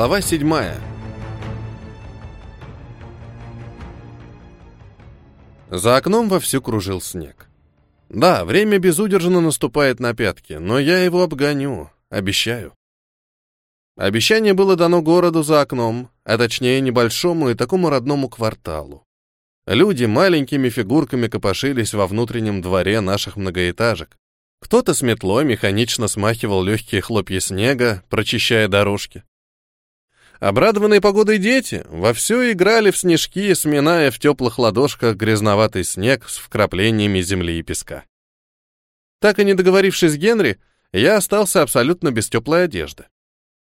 Глава седьмая. За окном вовсю кружил снег. Да, время безудержно наступает на пятки, но я его обгоню, обещаю. Обещание было дано городу за окном, а точнее небольшому и такому родному кварталу. Люди маленькими фигурками копошились во внутреннем дворе наших многоэтажек. Кто-то с метлой механично смахивал легкие хлопья снега, прочищая дорожки. Обрадованные погодой дети вовсю играли в снежки, сминая в теплых ладошках грязноватый снег с вкраплениями земли и песка. Так и не договорившись с Генри, я остался абсолютно без теплой одежды.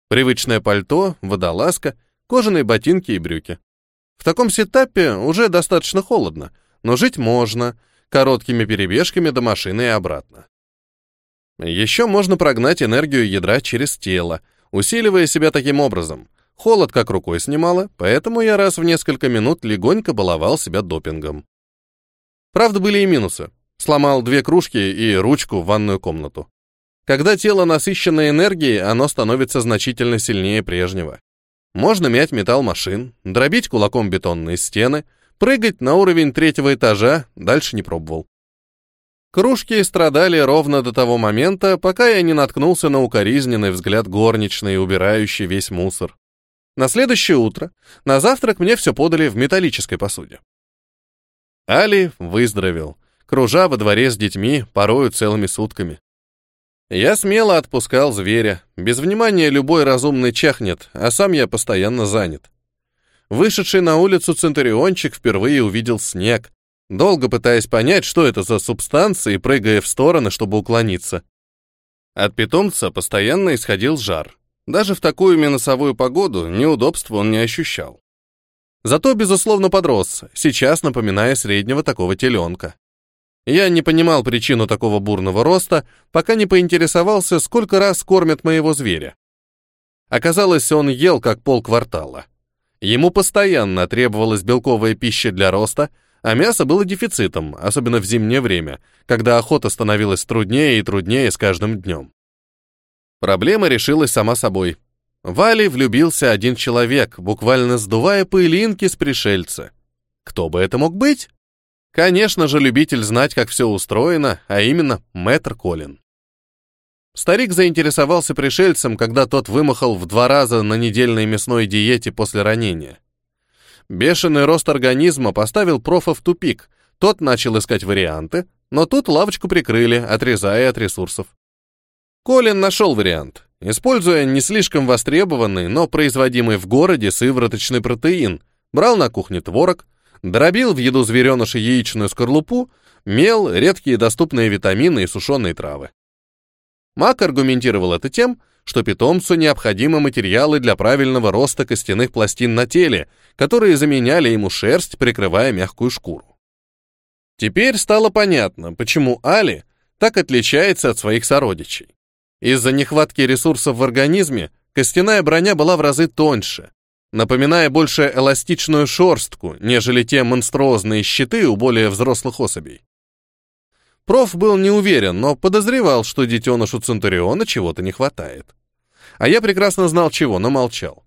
Привычное пальто, водолазка, кожаные ботинки и брюки. В таком сетапе уже достаточно холодно, но жить можно, короткими перебежками до машины и обратно. Еще можно прогнать энергию ядра через тело, усиливая себя таким образом. Холод как рукой снимало, поэтому я раз в несколько минут легонько баловал себя допингом. Правда, были и минусы. Сломал две кружки и ручку в ванную комнату. Когда тело насыщено энергией, оно становится значительно сильнее прежнего. Можно мять металл машин, дробить кулаком бетонные стены, прыгать на уровень третьего этажа, дальше не пробовал. Кружки страдали ровно до того момента, пока я не наткнулся на укоризненный взгляд горничной, убирающей весь мусор. На следующее утро на завтрак мне все подали в металлической посуде. Али выздоровел, кружа во дворе с детьми, порою целыми сутками. Я смело отпускал зверя. Без внимания любой разумный чахнет, а сам я постоянно занят. Вышедший на улицу Центуриончик впервые увидел снег, долго пытаясь понять, что это за субстанция, и прыгая в стороны, чтобы уклониться. От питомца постоянно исходил жар. Даже в такую минусовую погоду неудобства он не ощущал. Зато, безусловно, подрос, сейчас напоминая среднего такого теленка. Я не понимал причину такого бурного роста, пока не поинтересовался, сколько раз кормят моего зверя. Оказалось, он ел как полквартала. Ему постоянно требовалась белковая пища для роста, а мясо было дефицитом, особенно в зимнее время, когда охота становилась труднее и труднее с каждым днем. Проблема решилась сама собой. В Али влюбился один человек, буквально сдувая пылинки с пришельца. Кто бы это мог быть? Конечно же, любитель знать, как все устроено, а именно мэтр Колин. Старик заинтересовался пришельцем, когда тот вымахал в два раза на недельной мясной диете после ранения. Бешеный рост организма поставил профа в тупик. Тот начал искать варианты, но тут лавочку прикрыли, отрезая от ресурсов. Колин нашел вариант, используя не слишком востребованный, но производимый в городе сывороточный протеин, брал на кухне творог, Дробил в еду звереныша яичную скорлупу, мел, редкие доступные витамины и сушеные травы. Мак аргументировал это тем, что питомцу необходимы материалы для правильного роста костяных пластин на теле, которые заменяли ему шерсть, прикрывая мягкую шкуру. Теперь стало понятно, почему Али так отличается от своих сородичей. Из-за нехватки ресурсов в организме костяная броня была в разы тоньше, напоминая больше эластичную шорстку, нежели те монструозные щиты у более взрослых особей. Проф был не уверен, но подозревал, что детенышу Центуриона чего-то не хватает. А я прекрасно знал чего, но молчал.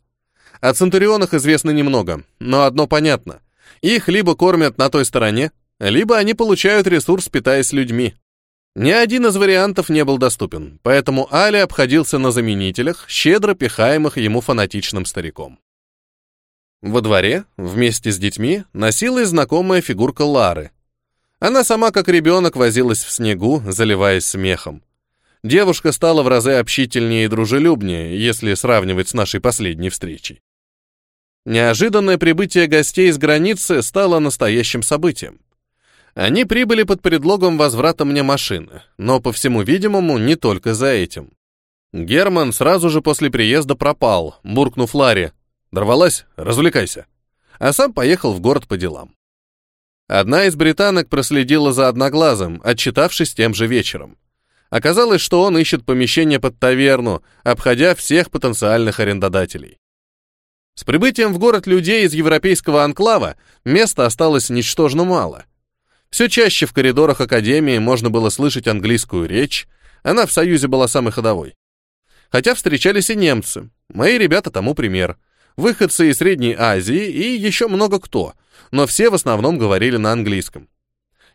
О Центурионах известно немного, но одно понятно. Их либо кормят на той стороне, либо они получают ресурс, питаясь людьми. Ни один из вариантов не был доступен, поэтому Али обходился на заменителях, щедро пихаемых ему фанатичным стариком. Во дворе, вместе с детьми, носилась знакомая фигурка Лары. Она сама, как ребенок, возилась в снегу, заливаясь смехом. Девушка стала в разы общительнее и дружелюбнее, если сравнивать с нашей последней встречей. Неожиданное прибытие гостей из границы стало настоящим событием. Они прибыли под предлогом возврата мне машины, но, по всему видимому, не только за этим. Герман сразу же после приезда пропал, буркнув Ларе. Дорвалась? Развлекайся. А сам поехал в город по делам. Одна из британок проследила за одноглазым, отчитавшись тем же вечером. Оказалось, что он ищет помещение под таверну, обходя всех потенциальных арендодателей. С прибытием в город людей из европейского анклава места осталось ничтожно мало. Все чаще в коридорах академии можно было слышать английскую речь, она в Союзе была самой ходовой. Хотя встречались и немцы, Мои ребята тому пример. Выходцы из Средней Азии и еще много кто, но все в основном говорили на английском.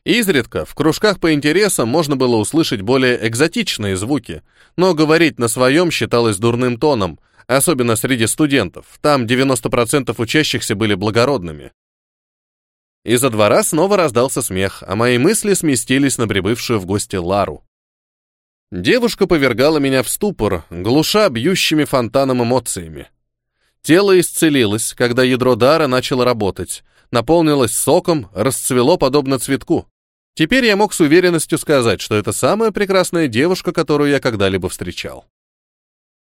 Изредка в кружках по интересам можно было услышать более экзотичные звуки, но говорить на своем считалось дурным тоном, особенно среди студентов, там 90% учащихся были благородными. Из-за двора снова раздался смех, а мои мысли сместились на прибывшую в гости Лару. Девушка повергала меня в ступор, глуша бьющими фонтаном эмоциями. Тело исцелилось, когда ядро дара начало работать, наполнилось соком, расцвело подобно цветку. Теперь я мог с уверенностью сказать, что это самая прекрасная девушка, которую я когда-либо встречал.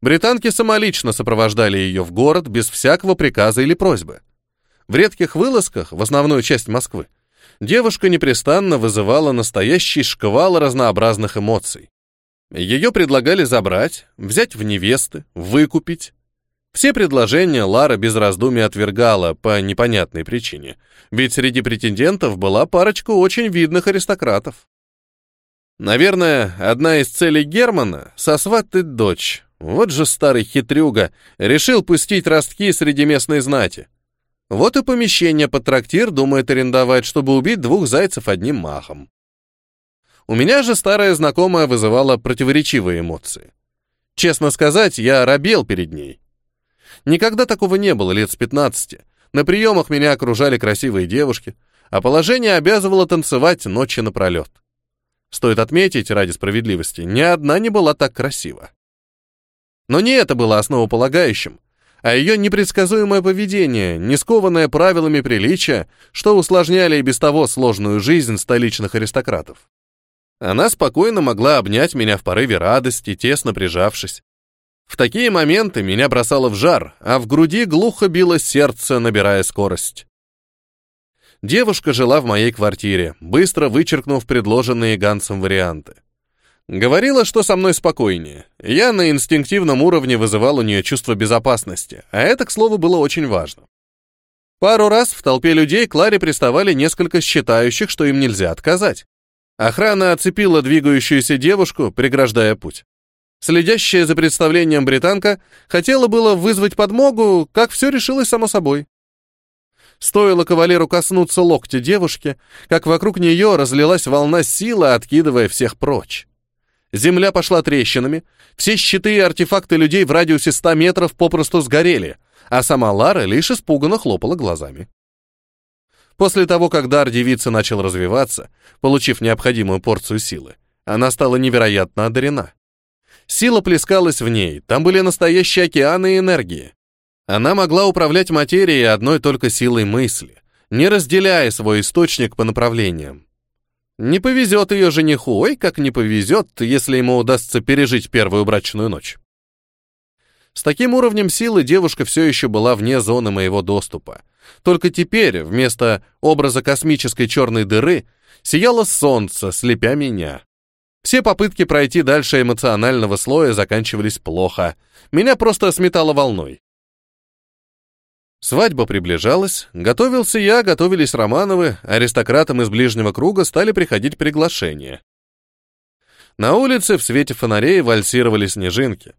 Британки самолично сопровождали ее в город без всякого приказа или просьбы. В редких вылазках, в основную часть Москвы, девушка непрестанно вызывала настоящий шквал разнообразных эмоций. Ее предлагали забрать, взять в невесты, выкупить. Все предложения Лара без раздумий отвергала по непонятной причине, ведь среди претендентов была парочка очень видных аристократов. Наверное, одна из целей Германа — сосватать дочь. Вот же старый хитрюга, решил пустить ростки среди местной знати. Вот и помещение под трактир думает арендовать, чтобы убить двух зайцев одним махом. У меня же старая знакомая вызывала противоречивые эмоции. Честно сказать, я робел перед ней. Никогда такого не было лет с 15. На приемах меня окружали красивые девушки, а положение обязывало танцевать ночи напролет. Стоит отметить, ради справедливости, ни одна не была так красива. Но не это было основополагающим а ее непредсказуемое поведение, не скованное правилами приличия, что усложняли и без того сложную жизнь столичных аристократов. Она спокойно могла обнять меня в порыве радости, тесно прижавшись. В такие моменты меня бросало в жар, а в груди глухо било сердце, набирая скорость. Девушка жила в моей квартире, быстро вычеркнув предложенные Гансом варианты. Говорила, что со мной спокойнее. Я на инстинктивном уровне вызывал у нее чувство безопасности, а это, к слову, было очень важно. Пару раз в толпе людей к Ларе приставали несколько считающих, что им нельзя отказать. Охрана оцепила двигающуюся девушку, преграждая путь. Следящая за представлением британка хотела было вызвать подмогу, как все решилось само собой. Стоило кавалеру коснуться локтя девушки, как вокруг нее разлилась волна силы, откидывая всех прочь. Земля пошла трещинами, все щиты и артефакты людей в радиусе 100 метров попросту сгорели, а сама Лара лишь испуганно хлопала глазами. После того, как дар девицы начал развиваться, получив необходимую порцию силы, она стала невероятно одарена. Сила плескалась в ней, там были настоящие океаны энергии. Она могла управлять материей одной только силой мысли, не разделяя свой источник по направлениям. Не повезет ее жениху, ой, как не повезет, если ему удастся пережить первую брачную ночь. С таким уровнем силы девушка все еще была вне зоны моего доступа. Только теперь вместо образа космической черной дыры сияло солнце, слепя меня. Все попытки пройти дальше эмоционального слоя заканчивались плохо. Меня просто сметало волной. Свадьба приближалась, готовился я, готовились Романовы, аристократам из ближнего круга стали приходить приглашения. На улице в свете фонарей вальсировали снежинки,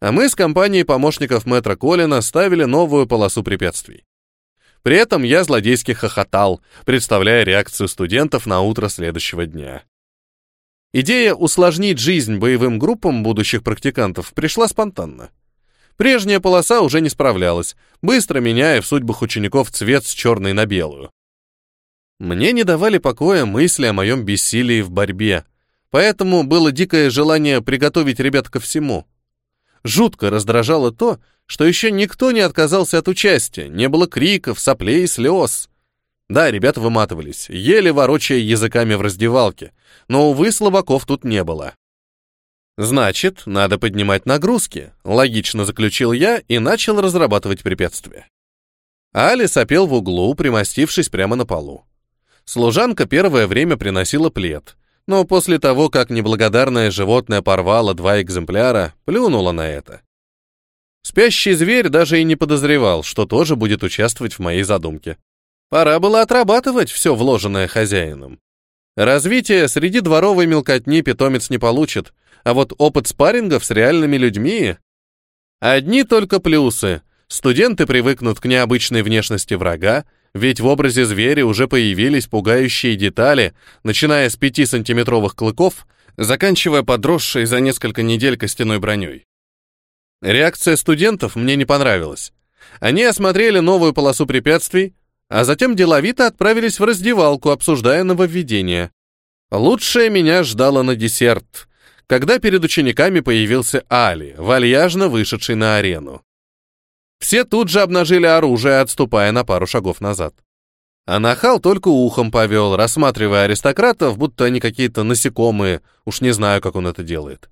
а мы с компанией помощников мэтра Колина ставили новую полосу препятствий. При этом я злодейски хохотал, представляя реакцию студентов на утро следующего дня. Идея усложнить жизнь боевым группам будущих практикантов пришла спонтанно. Прежняя полоса уже не справлялась, быстро меняя в судьбах учеников цвет с черной на белую. Мне не давали покоя мысли о моем бессилии в борьбе, поэтому было дикое желание приготовить ребят ко всему. Жутко раздражало то, что еще никто не отказался от участия, не было криков, соплей и слез. Да, ребята выматывались, еле ворочая языками в раздевалке, но, увы, слабаков тут не было. Значит, надо поднимать нагрузки, логично заключил я и начал разрабатывать препятствия. Али сопел в углу, примостившись прямо на полу. Служанка первое время приносила плед, но после того, как неблагодарное животное порвало два экземпляра, плюнула на это. Спящий зверь даже и не подозревал, что тоже будет участвовать в моей задумке. Пора было отрабатывать все вложенное хозяином. Развитие среди дворовой мелкотни питомец не получит, а вот опыт спаррингов с реальными людьми... Одни только плюсы. Студенты привыкнут к необычной внешности врага, ведь в образе зверя уже появились пугающие детали, начиная с 5-сантиметровых клыков, заканчивая подросшей за несколько недель костяной броней. Реакция студентов мне не понравилась. Они осмотрели новую полосу препятствий, а затем деловито отправились в раздевалку, обсуждая нововведение. Лучшее меня ждало на десерт, когда перед учениками появился Али, вальяжно вышедший на арену. Все тут же обнажили оружие, отступая на пару шагов назад. А нахал только ухом повел, рассматривая аристократов, будто они какие-то насекомые, уж не знаю, как он это делает.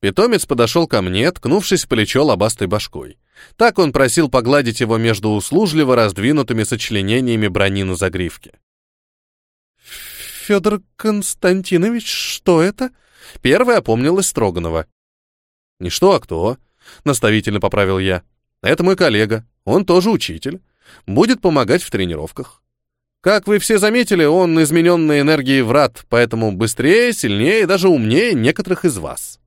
Питомец подошел ко мне, ткнувшись в плечо лобастой башкой. Так он просил погладить его между услужливо раздвинутыми сочленениями брони на загривке. «Федор Константинович, что это?» Первая опомнилась Строганова. «Не что, а кто?» — наставительно поправил я. «Это мой коллега. Он тоже учитель. Будет помогать в тренировках. Как вы все заметили, он измененной энергией врат, поэтому быстрее, сильнее и даже умнее некоторых из вас.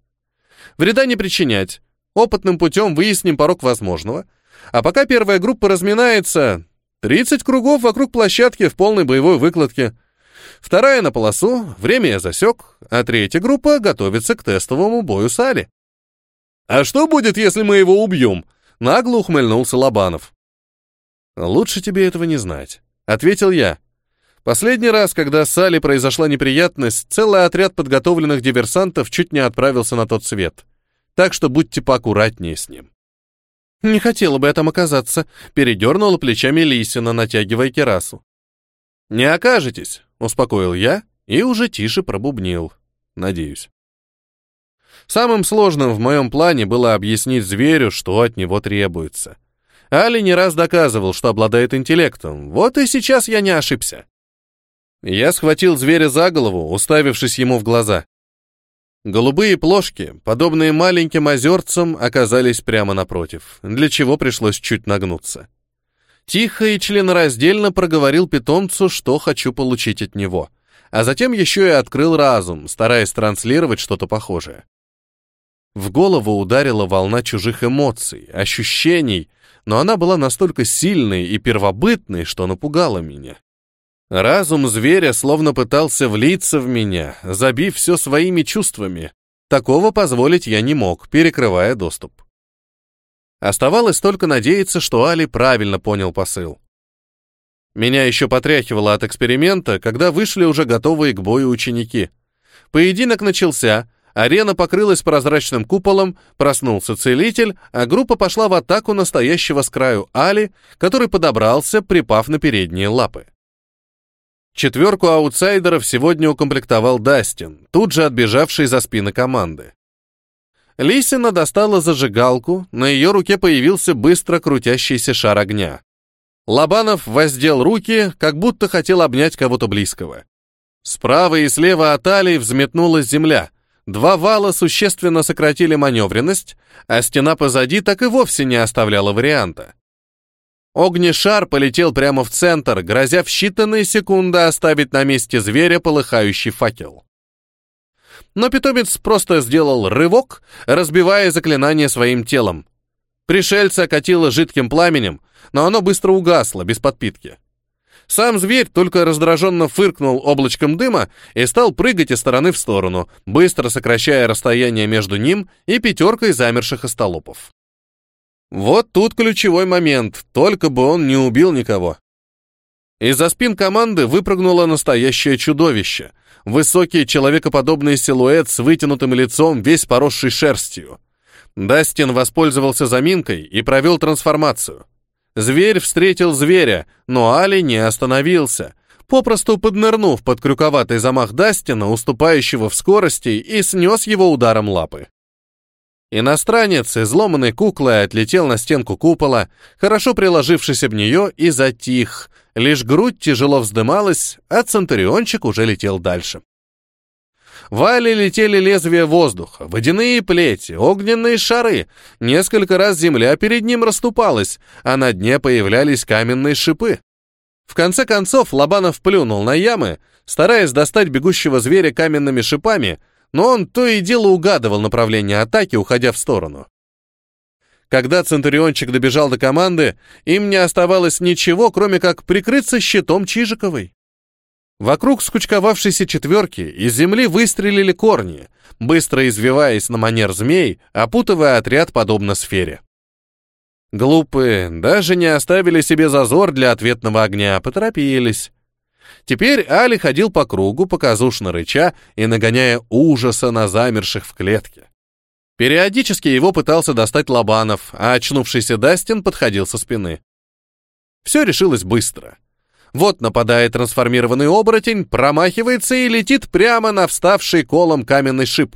Вреда не причинять. Опытным путем выясним порог возможного. А пока первая группа разминается, 30 кругов вокруг площадки в полной боевой выкладке. Вторая на полосу, время я засек, а третья группа готовится к тестовому бою с Али. «А что будет, если мы его убьем?» — нагло ухмыльнулся Лобанов. «Лучше тебе этого не знать», — ответил я. Последний раз, когда с Али произошла неприятность, целый отряд подготовленных диверсантов чуть не отправился на тот свет. Так что будьте поаккуратнее с ним. «Не хотела бы я там оказаться», — передернула плечами Лисина, натягивая керасу. «Не окажетесь», — успокоил я и уже тише пробубнил. Надеюсь. Самым сложным в моем плане было объяснить зверю, что от него требуется. Али не раз доказывал, что обладает интеллектом, вот и сейчас я не ошибся. Я схватил зверя за голову, уставившись ему в глаза. Голубые плошки, подобные маленьким озерцам, оказались прямо напротив, для чего пришлось чуть нагнуться. Тихо и членораздельно проговорил питомцу, что хочу получить от него, а затем еще и открыл разум, стараясь транслировать что-то похожее. В голову ударила волна чужих эмоций, ощущений, но она была настолько сильной и первобытной, что напугала меня. Разум зверя словно пытался влиться в меня, забив все своими чувствами. Такого позволить я не мог, перекрывая доступ. Оставалось только надеяться, что Али правильно понял посыл. Меня еще потряхивало от эксперимента, когда вышли уже готовые к бою ученики. Поединок начался, Арена покрылась прозрачным куполом, проснулся целитель, а группа пошла в атаку настоящего с краю Али, который подобрался, припав на передние лапы. Четверку аутсайдеров сегодня укомплектовал Дастин, тут же отбежавший за спины команды. Лисина достала зажигалку, на ее руке появился быстро крутящийся шар огня. Лобанов воздел руки, как будто хотел обнять кого-то близкого. Справа и слева от Али взметнулась земля — Два вала существенно сократили маневренность, а стена позади так и вовсе не оставляла варианта. Огнешар полетел прямо в центр, грозя в считанные секунды оставить на месте зверя полыхающий факел. Но питомец просто сделал рывок, разбивая заклинание своим телом. Пришельца окатило жидким пламенем, но оно быстро угасло, без подпитки. Сам зверь только раздраженно фыркнул облачком дыма и стал прыгать из стороны в сторону, быстро сокращая расстояние между ним и пятеркой замерших остолопов. Вот тут ключевой момент, только бы он не убил никого. Из-за спин команды выпрыгнуло настоящее чудовище. Высокий человекоподобный силуэт с вытянутым лицом, весь поросший шерстью. Дастин воспользовался заминкой и провел трансформацию. Зверь встретил зверя, но Али не остановился, попросту поднырнув под крюковатый замах Дастина, уступающего в скорости, и снес его ударом лапы. Иностранец, изломанной куклой, отлетел на стенку купола, хорошо приложившись об нее, и затих. Лишь грудь тяжело вздымалась, а Центуриончик уже летел дальше. Вали летели лезвия воздуха, водяные плети, огненные шары. Несколько раз земля перед ним расступалась, а на дне появлялись каменные шипы. В конце концов Лобанов плюнул на ямы, стараясь достать бегущего зверя каменными шипами, но он то и дело угадывал направление атаки, уходя в сторону. Когда Центуриончик добежал до команды, им не оставалось ничего, кроме как прикрыться щитом Чижиковой. Вокруг скучковавшейся четверки из земли выстрелили корни, быстро извиваясь на манер змей, опутывая отряд подобно сфере. Глупые даже не оставили себе зазор для ответного огня, поторопились. Теперь Али ходил по кругу, показушно рыча и нагоняя ужаса на замерших в клетке. Периодически его пытался достать Лобанов, а очнувшийся Дастин подходил со спины. Все решилось быстро — вот нападает трансформированный оборотень, промахивается и летит прямо на вставший колом каменный шип.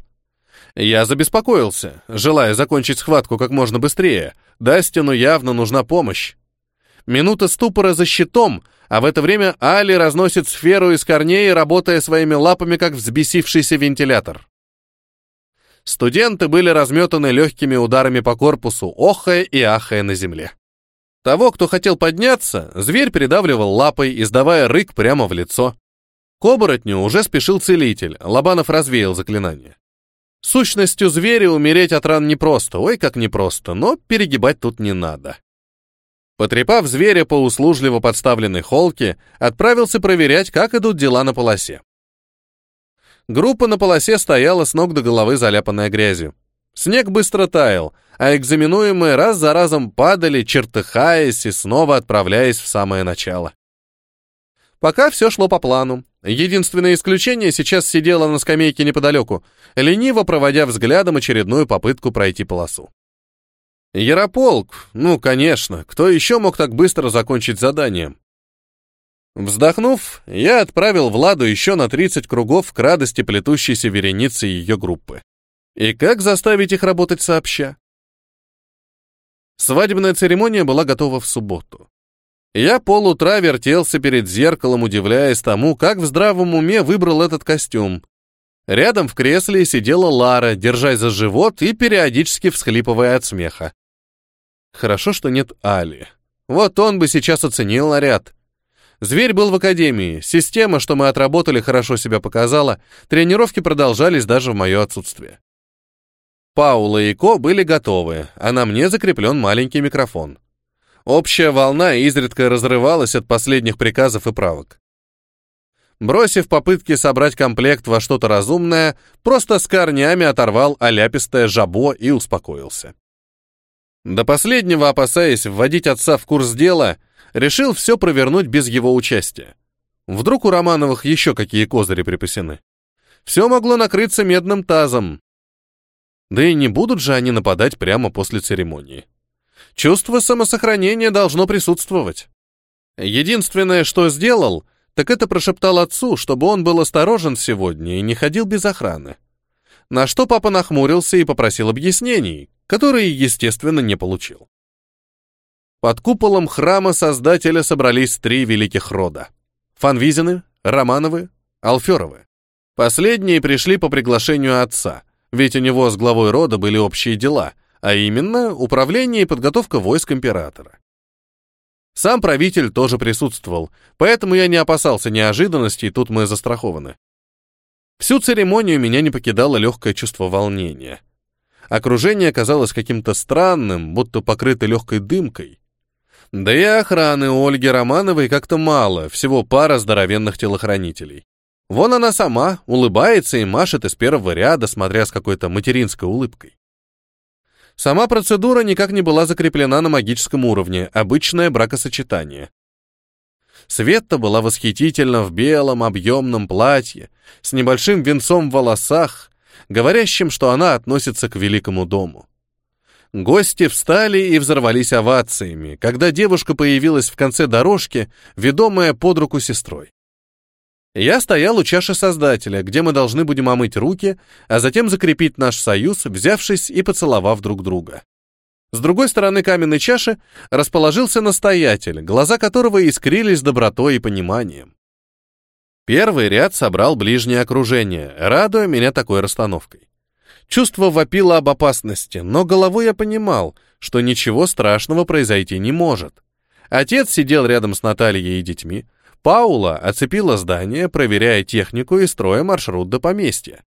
Я забеспокоился, желая закончить схватку как можно быстрее. Дастину явно нужна помощь. Минута ступора за щитом, а в это время Али разносит сферу из корней, работая своими лапами, как взбесившийся вентилятор. Студенты были разметаны легкими ударами по корпусу, охая и ахая на земле. Того, кто хотел подняться, зверь передавливал лапой, издавая рык прямо в лицо. К оборотню уже спешил целитель, Лобанов развеял заклинание. Сущностью зверя умереть от ран непросто, ой, как непросто, но перегибать тут не надо. Потрепав зверя по услужливо подставленной холке, отправился проверять, как идут дела на полосе. Группа на полосе стояла с ног до головы, заляпанная грязью. Снег быстро таял, а экзаменуемые раз за разом падали, чертыхаясь и снова отправляясь в самое начало. Пока все шло по плану. Единственное исключение сейчас сидело на скамейке неподалеку, лениво проводя взглядом очередную попытку пройти полосу. Ярополк, ну, конечно, кто еще мог так быстро закончить задание? Вздохнув, я отправил Владу еще на 30 кругов к радости плетущейся вереницы ее группы. И как заставить их работать сообща? Свадебная церемония была готова в субботу. Я полутра вертелся перед зеркалом, удивляясь тому, как в здравом уме выбрал этот костюм. Рядом в кресле сидела Лара, держась за живот и периодически всхлипывая от смеха. Хорошо, что нет Али. Вот он бы сейчас оценил наряд. Зверь был в академии, система, что мы отработали, хорошо себя показала, тренировки продолжались даже в мое отсутствие. Паула и Ко были готовы, а на мне закреплен маленький микрофон. Общая волна изредка разрывалась от последних приказов и правок. Бросив попытки собрать комплект во что-то разумное, просто с корнями оторвал оляпистое жабо и успокоился. До последнего, опасаясь вводить отца в курс дела, решил все провернуть без его участия. Вдруг у Романовых еще какие козыри припасены. Все могло накрыться медным тазом, да и не будут же они нападать прямо после церемонии. Чувство самосохранения должно присутствовать. Единственное, что сделал, так это прошептал отцу, чтобы он был осторожен сегодня и не ходил без охраны. На что папа нахмурился и попросил объяснений, которые, естественно, не получил. Под куполом храма Создателя собрались три великих рода. Фанвизины, Романовы, Алферовы. Последние пришли по приглашению отца — ведь у него с главой рода были общие дела, а именно управление и подготовка войск императора. Сам правитель тоже присутствовал, поэтому я не опасался неожиданностей, тут мы застрахованы. Всю церемонию меня не покидало легкое чувство волнения. Окружение казалось каким-то странным, будто покрыто легкой дымкой. Да и охраны у Ольги Романовой как-то мало, всего пара здоровенных телохранителей. Вон она сама, улыбается и машет из первого ряда, смотря с какой-то материнской улыбкой. Сама процедура никак не была закреплена на магическом уровне, обычное бракосочетание. Светта была восхитительна в белом объемном платье, с небольшим венцом в волосах, говорящим, что она относится к великому дому. Гости встали и взорвались овациями, когда девушка появилась в конце дорожки, ведомая под руку сестрой. Я стоял у чаши Создателя, где мы должны будем омыть руки, а затем закрепить наш союз, взявшись и поцеловав друг друга. С другой стороны каменной чаши расположился настоятель, глаза которого искрились добротой и пониманием. Первый ряд собрал ближнее окружение, радуя меня такой расстановкой. Чувство вопило об опасности, но головой я понимал, что ничего страшного произойти не может. Отец сидел рядом с Натальей и детьми, Паула оцепила здание, проверяя технику и строя маршрут до поместья.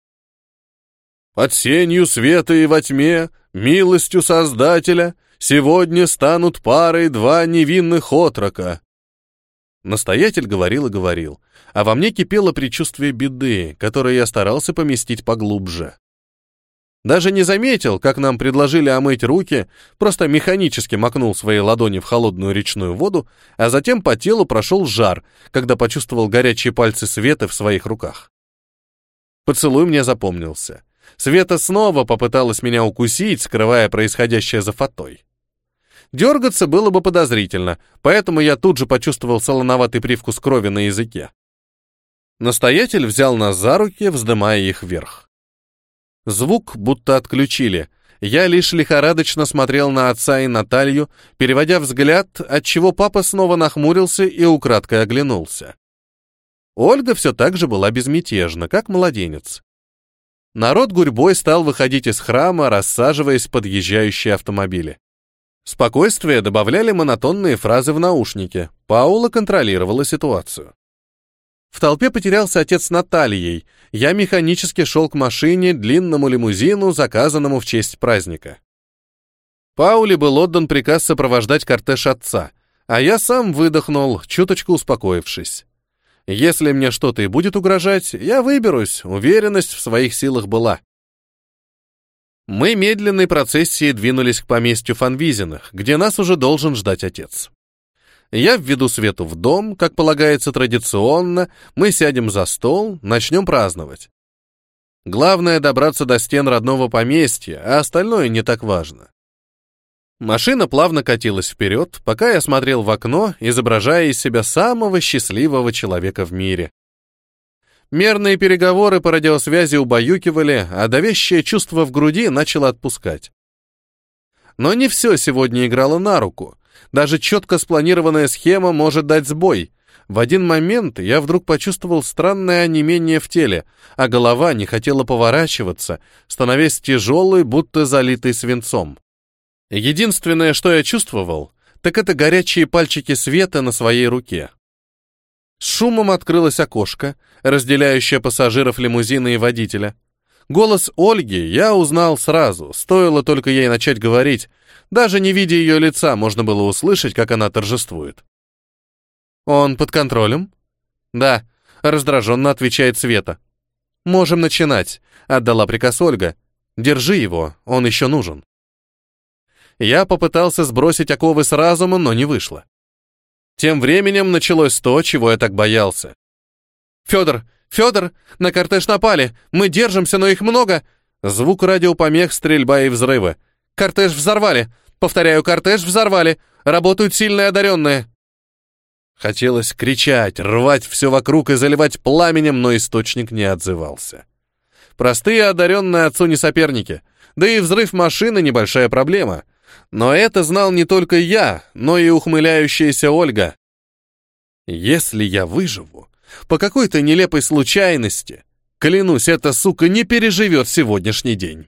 «Под сенью света и во тьме, милостью Создателя, Сегодня станут парой два невинных отрока. Настоятель говорил и говорил, а во мне кипело предчувствие беды, которое я старался поместить поглубже. Даже не заметил, как нам предложили омыть руки, просто механически макнул свои ладони в холодную речную воду, а затем по телу прошел жар, когда почувствовал горячие пальцы Светы в своих руках. Поцелуй мне запомнился. Света снова попыталась меня укусить, скрывая происходящее за фатой. Дергаться было бы подозрительно, поэтому я тут же почувствовал солоноватый привкус крови на языке. Настоятель взял нас за руки, вздымая их вверх. Звук будто отключили. Я лишь лихорадочно смотрел на отца и Наталью, переводя взгляд, отчего папа снова нахмурился и украдкой оглянулся. Ольга все так же была безмятежна, как младенец. Народ гурьбой стал выходить из храма, рассаживаясь в подъезжающие автомобили. Спокойствие добавляли монотонные фразы в наушнике. Паула контролировала ситуацию. В толпе потерялся отец Натальей. Я механически шел к машине, длинному лимузину, заказанному в честь праздника. Пауле был отдан приказ сопровождать кортеж отца, а я сам выдохнул, чуточку успокоившись. Если мне что-то и будет угрожать, я выберусь, уверенность в своих силах была. Мы медленной процессией двинулись к поместью Фанвизиных, где нас уже должен ждать отец. Я введу Свету в дом, как полагается традиционно, мы сядем за стол, начнем праздновать. Главное добраться до стен родного поместья, а остальное не так важно. Машина плавно катилась вперед, пока я смотрел в окно, изображая из себя самого счастливого человека в мире. Мерные переговоры по радиосвязи убаюкивали, а давящее чувство в груди начало отпускать. Но не все сегодня играло на руку. Даже четко спланированная схема может дать сбой. В один момент я вдруг почувствовал странное онемение в теле, а голова не хотела поворачиваться, становясь тяжелой, будто залитой свинцом. Единственное, что я чувствовал, так это горячие пальчики света на своей руке. С шумом открылось окошко, разделяющее пассажиров лимузина и водителя. Голос Ольги я узнал сразу, стоило только ей начать говорить. Даже не видя ее лица, можно было услышать, как она торжествует. «Он под контролем?» «Да», — раздраженно отвечает Света. «Можем начинать», — отдала приказ Ольга. «Держи его, он еще нужен». Я попытался сбросить оковы с разума, но не вышло. Тем временем началось то, чего я так боялся. «Федор! Федор! На кортеж напали! Мы держимся, но их много!» Звук радиопомех, стрельба и взрывы. «Кортеж взорвали! Повторяю, кортеж взорвали! Работают сильные одаренные!» Хотелось кричать, рвать все вокруг и заливать пламенем, но источник не отзывался. Простые одаренные отцу не соперники, да и взрыв машины небольшая проблема — но это знал не только я, но и ухмыляющаяся Ольга. Если я выживу, по какой-то нелепой случайности, клянусь, эта сука не переживет сегодняшний день.